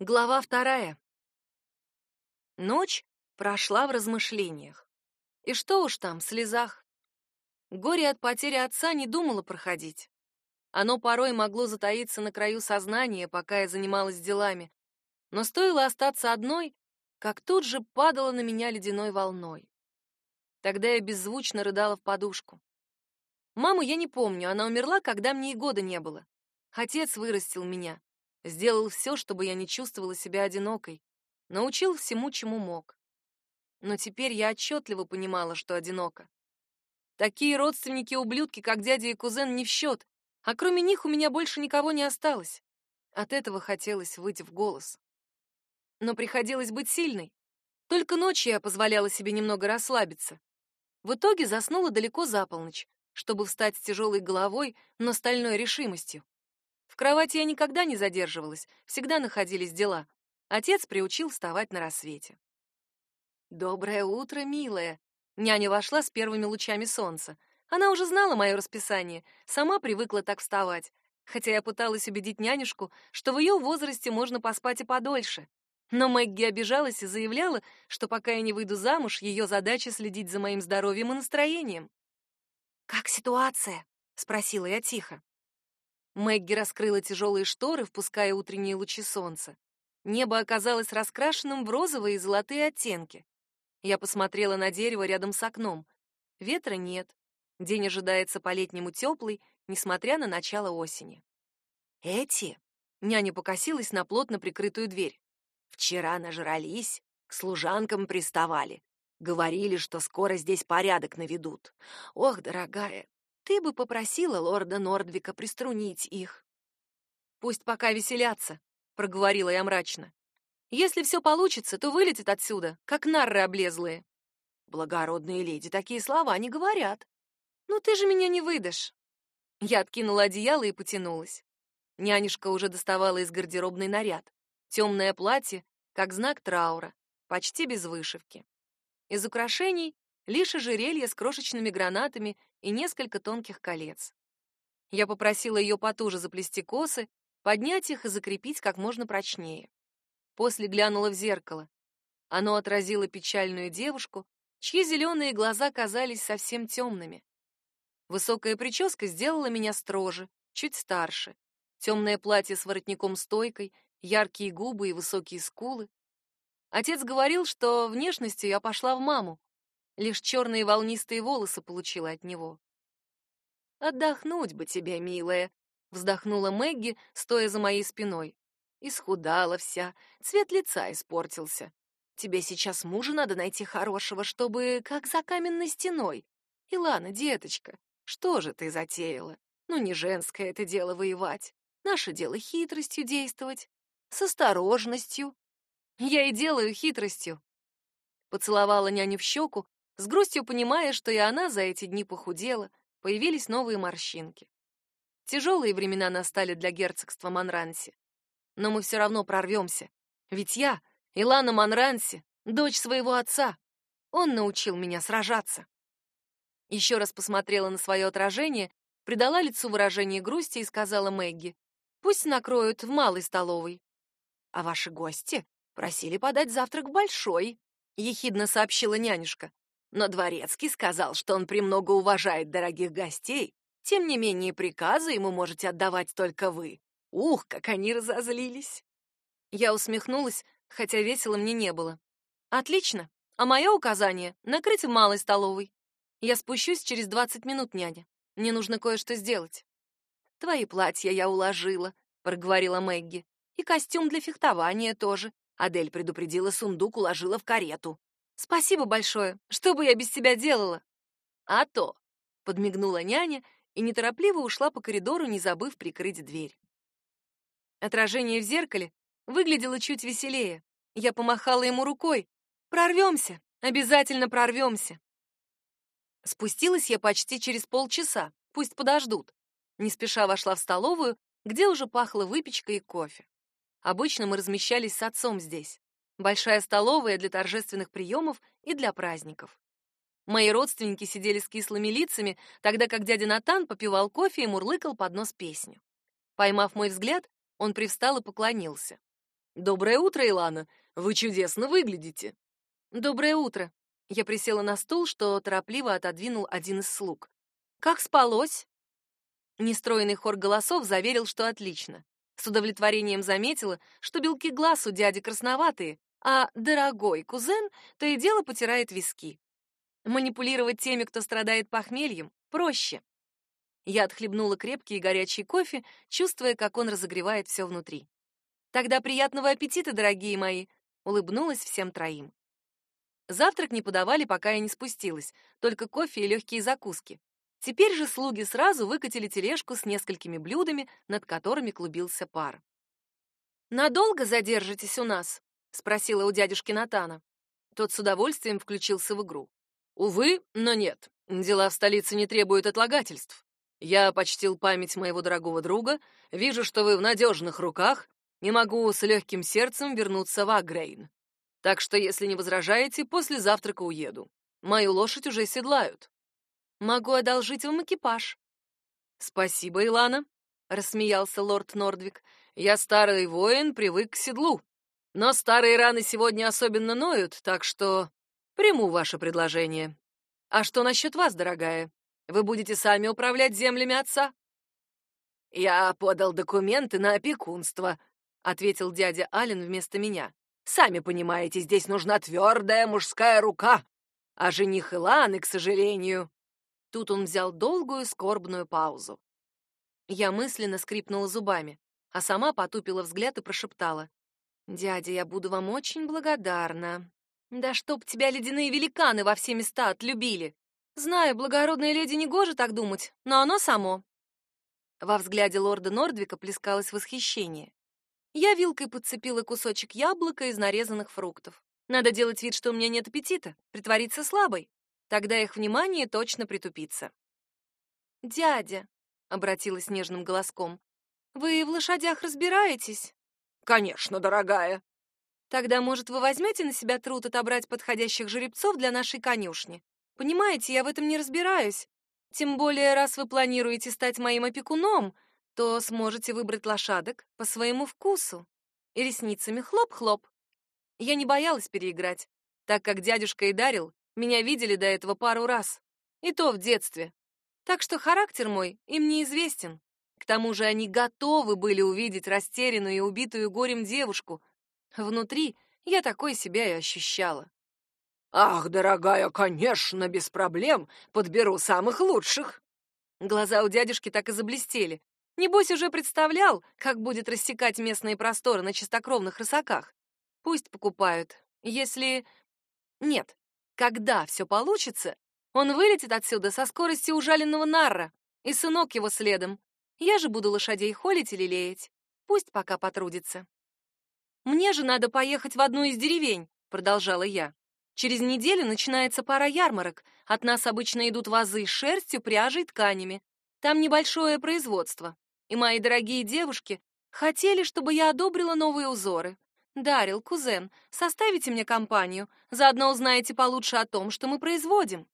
Глава вторая. Ночь прошла в размышлениях. И что уж там, в слезах. Горе от потери отца не думало проходить. Оно порой могло затаиться на краю сознания, пока я занималась делами. Но стоило остаться одной, как тут же падало на меня ледяной волной. Тогда я беззвучно рыдала в подушку. Маму я не помню, она умерла, когда мне и года не было. Отец вырастил меня. Сделал все, чтобы я не чувствовала себя одинокой. Научил всему, чему мог. Но теперь я отчетливо понимала, что одинока. Такие родственники-ублюдки, как дядя и кузен, не в счет, а кроме них у меня больше никого не осталось. От этого хотелось выйти в голос. Но приходилось быть сильной. Только ночью я позволяла себе немного расслабиться. В итоге заснула далеко за полночь, чтобы встать с тяжелой головой, но стальной решимостью кровати я никогда не задерживалась, всегда находились дела. Отец приучил вставать на рассвете. «Доброе утро, милая!» Няня вошла с первыми лучами солнца. Она уже знала мое расписание, сама привыкла так вставать, хотя я пыталась убедить нянюшку, что в ее возрасте можно поспать и подольше. Но Мэгги обижалась и заявляла, что пока я не выйду замуж, ее задача следить за моим здоровьем и настроением. «Как ситуация?» — спросила я тихо. Мэгги раскрыла тяжелые шторы, впуская утренние лучи солнца. Небо оказалось раскрашенным в розовые и золотые оттенки. Я посмотрела на дерево рядом с окном. Ветра нет. День ожидается по-летнему теплый, несмотря на начало осени. Эти? Няня покосилась на плотно прикрытую дверь. Вчера нажрались, к служанкам приставали. Говорили, что скоро здесь порядок наведут. Ох, дорогая, ты бы попросила лорда Нордвика приструнить их. Пусть пока веселятся, проговорила я мрачно. Если все получится, то вылетит отсюда, как нарры облезлые. Благородные леди такие слова не говорят. Ну ты же меня не выдашь. Я откинула одеяло и потянулась. Нянюшка уже доставала из гардеробной наряд. Темное платье, как знак траура, почти без вышивки. Из украшений лишь ожерелье с крошечными гранатами и несколько тонких колец. Я попросила ее потуже заплести косы, поднять их и закрепить как можно прочнее. После глянула в зеркало. Оно отразило печальную девушку, чьи зеленые глаза казались совсем темными. Высокая прическа сделала меня строже, чуть старше. Темное платье с воротником-стойкой, яркие губы и высокие скулы. Отец говорил, что внешностью я пошла в маму, лишь черные волнистые волосы получила от него. «Отдохнуть бы тебе, милая», — вздохнула Мэгги, стоя за моей спиной. Исхудала вся, цвет лица испортился. Тебе сейчас мужа надо найти хорошего, чтобы как за каменной стеной. Илана, деточка, что же ты затеяла? Ну, не женское это дело воевать. Наше дело хитростью действовать, с осторожностью. Я и делаю хитростью. Поцеловала няню в щеку, с грустью понимая, что и она за эти дни похудела, появились новые морщинки. Тяжелые времена настали для герцогства Монранси. Но мы все равно прорвемся. Ведь я, Илана Монранси, дочь своего отца. Он научил меня сражаться. Еще раз посмотрела на свое отражение, придала лицу выражение грусти и сказала Мэгги, «Пусть накроют в малой столовой». «А ваши гости просили подать завтрак большой», — ехидно сообщила нянюшка. Но дворецкий сказал, что он премного уважает дорогих гостей, тем не менее приказы ему можете отдавать только вы. Ух, как они разозлились!» Я усмехнулась, хотя весело мне не было. «Отлично. А мое указание — накрыть в малой столовой. Я спущусь через двадцать минут, няня. Мне нужно кое-что сделать». «Твои платья я уложила», — проговорила Мэгги. «И костюм для фехтования тоже. Адель предупредила, сундук уложила в карету. Спасибо большое. Что бы я без тебя делала? А то, подмигнула няня и неторопливо ушла по коридору, не забыв прикрыть дверь. Отражение в зеркале выглядело чуть веселее. Я помахала ему рукой. Прорвемся, обязательно прорвемся. Спустилась я почти через полчаса, пусть подождут. Не спеша вошла в столовую, где уже пахло выпечкой и кофе. Обычно мы размещались с отцом здесь. Большая столовая для торжественных приемов и для праздников. Мои родственники сидели с кислыми лицами, тогда как дядя Натан попивал кофе и мурлыкал под нос песню. Поймав мой взгляд, он привстал и поклонился. Доброе утро, Илана. Вы чудесно выглядите. Доброе утро. Я присела на стул, что торопливо отодвинул один из слуг. Как спалось? Нестроенный хор голосов заверил, что отлично. С удовлетворением заметила, что белки глаз у дяди красноватые, а дорогой кузен то и дело потирает виски. Манипулировать теми, кто страдает похмельем, проще. Я отхлебнула крепкий и горячий кофе, чувствуя, как он разогревает все внутри. Тогда приятного аппетита, дорогие мои, улыбнулась всем троим. Завтрак не подавали, пока я не спустилась, только кофе и легкие закуски. Теперь же слуги сразу выкатили тележку с несколькими блюдами, над которыми клубился пар. «Надолго задержитесь у нас?» — спросила у дядюшки Натана. Тот с удовольствием включился в игру. «Увы, но нет. Дела в столице не требуют отлагательств. Я почтил память моего дорогого друга, вижу, что вы в надежных руках, не могу с легким сердцем вернуться в Агрейн. Так что, если не возражаете, после завтрака уеду. Мою лошадь уже седлают. Могу одолжить вам экипаж. Спасибо, Илана, рассмеялся лорд Нордвик. Я старый воин, привык к седлу. Но старые раны сегодня особенно ноют, так что приму ваше предложение. А что насчет вас, дорогая? Вы будете сами управлять землями отца? Я подал документы на опекунство, ответил дядя Ален вместо меня. Сами понимаете, здесь нужна твердая мужская рука, а жених Иланы, к сожалению, Тут он взял долгую скорбную паузу. Я мысленно скрипнула зубами, а сама потупила взгляд и прошептала: "Дядя, я буду вам очень благодарна. Да чтоб тебя ледяные великаны во все места отлюбили. Знаю, благородная леди не гоже так думать, но оно само". Во взгляде лорда Нордвика плескалось восхищение. Я вилкой подцепила кусочек яблока из нарезанных фруктов. Надо делать вид, что у меня нет аппетита, притвориться слабой. Тогда их внимание точно притупится. «Дядя», — обратилась нежным голоском, — «вы в лошадях разбираетесь?» «Конечно, дорогая». «Тогда, может, вы возьмете на себя труд отобрать подходящих жеребцов для нашей конюшни? Понимаете, я в этом не разбираюсь. Тем более, раз вы планируете стать моим опекуном, то сможете выбрать лошадок по своему вкусу. И ресницами хлоп-хлоп. Я не боялась переиграть, так как дядюшка и дарил меня видели до этого пару раз, и то в детстве. Так что характер мой им неизвестен. Тому же они готовы были увидеть растерянную и убитую горем девушку. Внутри я такой себя и ощущала. «Ах, дорогая, конечно, без проблем. Подберу самых лучших». Глаза у дядюшки так и заблестели. Небось, уже представлял, как будет рассекать местные просторы на чистокровных рысаках. Пусть покупают. Если... Нет, когда все получится, он вылетит отсюда со скоростью ужаленного нарра, и сынок его следом. Я же буду лошадей холить или леять. Пусть пока потрудится. Мне же надо поехать в одну из деревень, продолжала я. Через неделю начинается пара ярмарок. От нас обычно идут вазы с шерстью, пряжей, тканями. Там небольшое производство. И мои дорогие девушки хотели, чтобы я одобрила новые узоры. Дарил, кузен, составите мне компанию, заодно узнаете получше о том, что мы производим.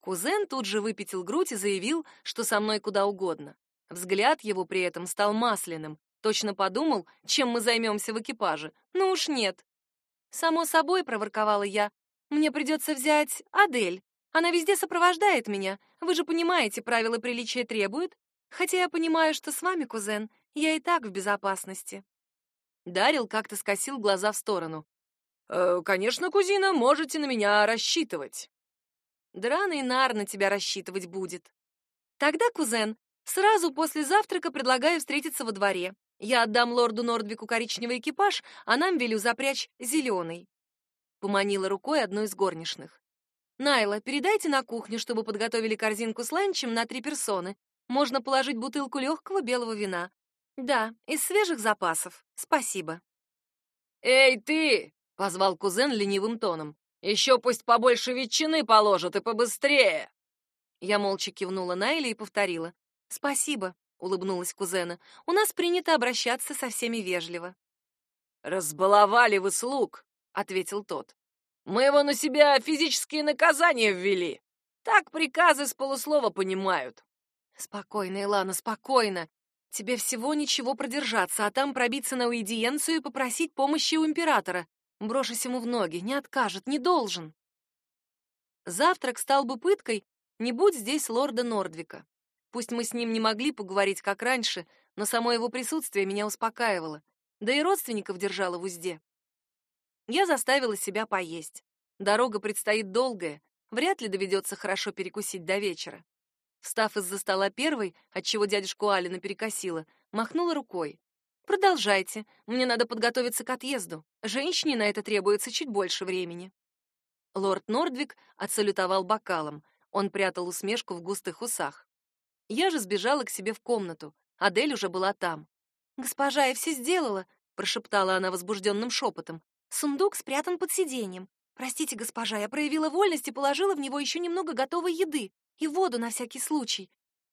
Кузен тут же выпятил грудь и заявил, что со мной куда угодно. Взгляд его при этом стал масляным. Точно подумал, чем мы займемся в экипаже. Ну уж нет. Само собой, проворковала я. Мне придется взять Адель. Она везде сопровождает меня. Вы же понимаете, правила приличия требуют. Хотя я понимаю, что с вами, кузен, я и так в безопасности. Дарил как-то скосил глаза в сторону. «Э, «Конечно, кузина, можете на меня рассчитывать». «Драный нар на тебя рассчитывать будет». «Тогда, кузен, сразу после завтрака предлагаю встретиться во дворе. Я отдам лорду Нордвику коричневый экипаж, а нам велю запрячь зеленый». Поманила рукой одну из горничных. «Найла, передайте на кухню, чтобы подготовили корзинку с ланчем на три персоны. Можно положить бутылку легкого белого вина. Да, из свежих запасов. Спасибо. Эй, ты! позвал кузен ленивым тоном. Еще пусть побольше ветчины положат и побыстрее. Я молча кивнула Найле и повторила: "Спасибо", улыбнулась кузена. "У нас принято обращаться со всеми вежливо". "Разбаловали вы слуг", ответил тот. "Мы его на себя физические наказания ввели. Так приказы с полуслова понимают". "Спокойно, Илана, спокойно. Тебе всего ничего продержаться, а там пробиться на уидиенцию и попросить помощи у императора. Брошусь ему в ноги, не откажет, не должен. Завтрак стал бы пыткой, не будь здесь лорда Нордвика. Пусть мы с ним не могли поговорить как раньше, но само его присутствие меня успокаивало, да и родственников держало в узде. Я заставила себя поесть. Дорога предстоит долгая, вряд ли доведется хорошо перекусить до вечера. Встав из-за стола первой, отчего дядюшку Алина перекосила, махнула рукой. «Продолжайте, мне надо подготовиться к отъезду. Женщине на это требуется чуть больше времени». Лорд Нордвик отсалютовал бокалом. Он прятал усмешку в густых усах. Я же сбежала к себе в комнату. Адель уже была там. «Госпожа, я все сделала», — прошептала она возбужденным шепотом. «Сундук спрятан под сиденьем. Простите, госпожа, я проявила вольность и положила в него еще немного готовой еды и воду на всякий случай.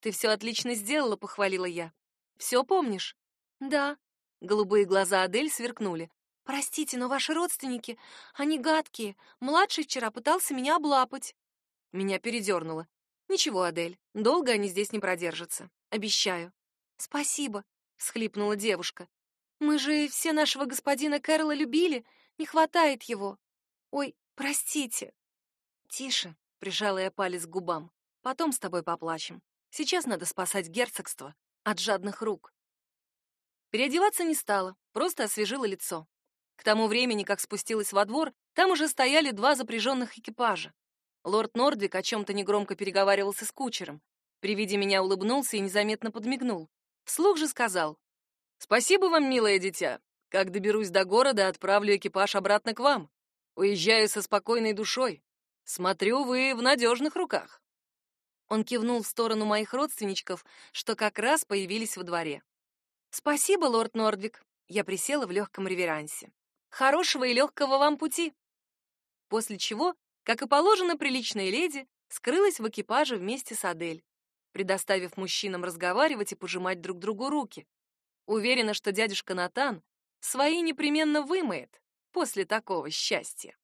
Ты все отлично сделала, похвалила я. Все помнишь? Да. Голубые глаза Адель сверкнули. Простите, но ваши родственники, они гадкие. Младший вчера пытался меня облапать. Меня передернуло. Ничего, Адель, долго они здесь не продержатся. Обещаю. Спасибо, всхлипнула девушка. Мы же все нашего господина Кэрола любили, не хватает его. Ой, простите. Тише, прижала я палец к губам. Потом с тобой поплачем. Сейчас надо спасать герцогство от жадных рук. Переодеваться не стала, просто освежила лицо. К тому времени, как спустилась во двор, там уже стояли два запряженных экипажа. Лорд Нордвик о чем-то негромко переговаривался с кучером. При виде меня улыбнулся и незаметно подмигнул. Вслух же сказал. «Спасибо вам, милое дитя. Как доберусь до города, отправлю экипаж обратно к вам. Уезжаю со спокойной душой. Смотрю, вы в надежных руках». Он кивнул в сторону моих родственничков, что как раз появились во дворе. «Спасибо, лорд Нордвик», — я присела в легком реверансе. «Хорошего и легкого вам пути!» После чего, как и положено приличной леди, скрылась в экипаже вместе с Адель, предоставив мужчинам разговаривать и пожимать друг другу руки. Уверена, что дядюшка Натан свои непременно вымоет после такого счастья.